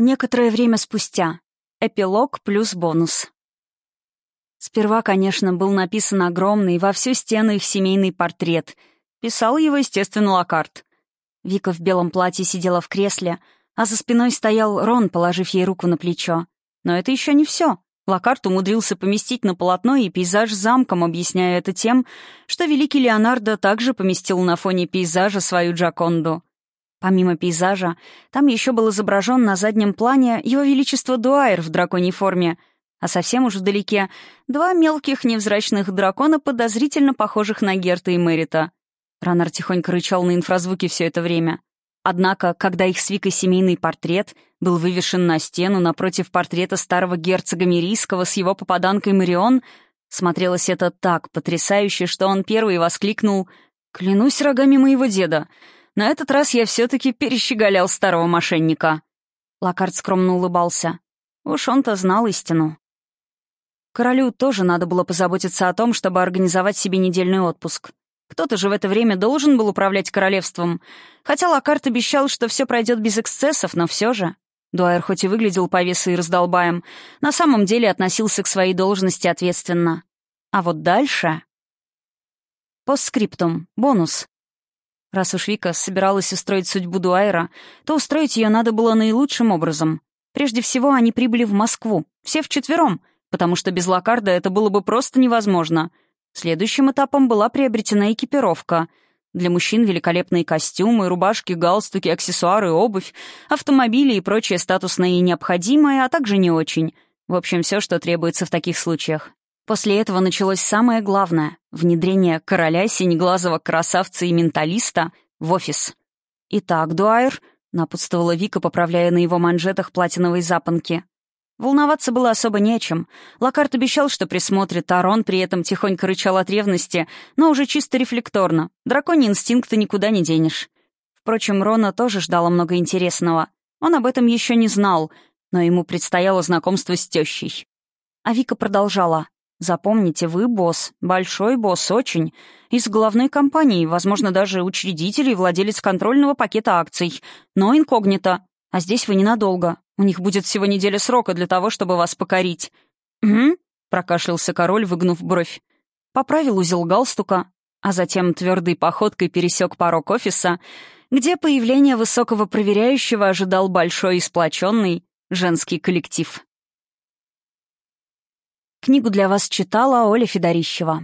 Некоторое время спустя. Эпилог плюс бонус. Сперва, конечно, был написан огромный во всю стену их семейный портрет. Писал его, естественно, Локарт. Вика в белом платье сидела в кресле, а за спиной стоял Рон, положив ей руку на плечо. Но это еще не все. Локарт умудрился поместить на полотно и пейзаж с замком, объясняя это тем, что великий Леонардо также поместил на фоне пейзажа свою Джаконду. Помимо пейзажа, там еще был изображен на заднем плане его величество Дуайер в драконьей форме, а совсем уж вдалеке два мелких невзрачных дракона, подозрительно похожих на Герта и Мэрита. Ранар тихонько рычал на инфразвуке все это время. Однако, когда их с Викой семейный портрет был вывешен на стену напротив портрета старого герцога Мирийского с его попаданкой Марион, смотрелось это так потрясающе, что он первый воскликнул «Клянусь рогами моего деда!» На этот раз я все-таки перещеголял старого мошенника. Локард скромно улыбался. Уж он-то знал истину. Королю тоже надо было позаботиться о том, чтобы организовать себе недельный отпуск. Кто-то же в это время должен был управлять королевством. Хотя Локарт обещал, что все пройдет без эксцессов, но все же. Дуайер хоть и выглядел повесой и раздолбаем, на самом деле относился к своей должности ответственно. А вот дальше... Постскриптум. Бонус. Раз уж Вика собиралась устроить судьбу Дуайра, то устроить ее надо было наилучшим образом. Прежде всего, они прибыли в Москву, все вчетвером, потому что без Локарда это было бы просто невозможно. Следующим этапом была приобретена экипировка. Для мужчин великолепные костюмы, рубашки, галстуки, аксессуары, обувь, автомобили и прочее статусное и необходимое, а также не очень. В общем, все, что требуется в таких случаях. После этого началось самое главное — внедрение короля синеглазого красавца и менталиста в офис. «Итак, Дуайр», — напутствовала Вика, поправляя на его манжетах платиновые запонки. Волноваться было особо нечем. Локарт обещал, что присмотрит, а Рон при этом тихонько рычал от ревности, но уже чисто рефлекторно. Драконий инстинкты никуда не денешь. Впрочем, Рона тоже ждало много интересного. Он об этом еще не знал, но ему предстояло знакомство с тещей. А Вика продолжала. Запомните, вы босс, большой босс, очень. Из главной компании, возможно, даже учредитель и владелец контрольного пакета акций. Но инкогнито. А здесь вы ненадолго. У них будет всего неделя срока для того, чтобы вас покорить». «Угу», — прокашлялся король, выгнув бровь. Поправил узел галстука, а затем твердой походкой пересек порог офиса, где появление высокого проверяющего ожидал большой и сплоченный женский коллектив. Книгу для вас читала Оля Федорищева.